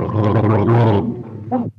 Oh.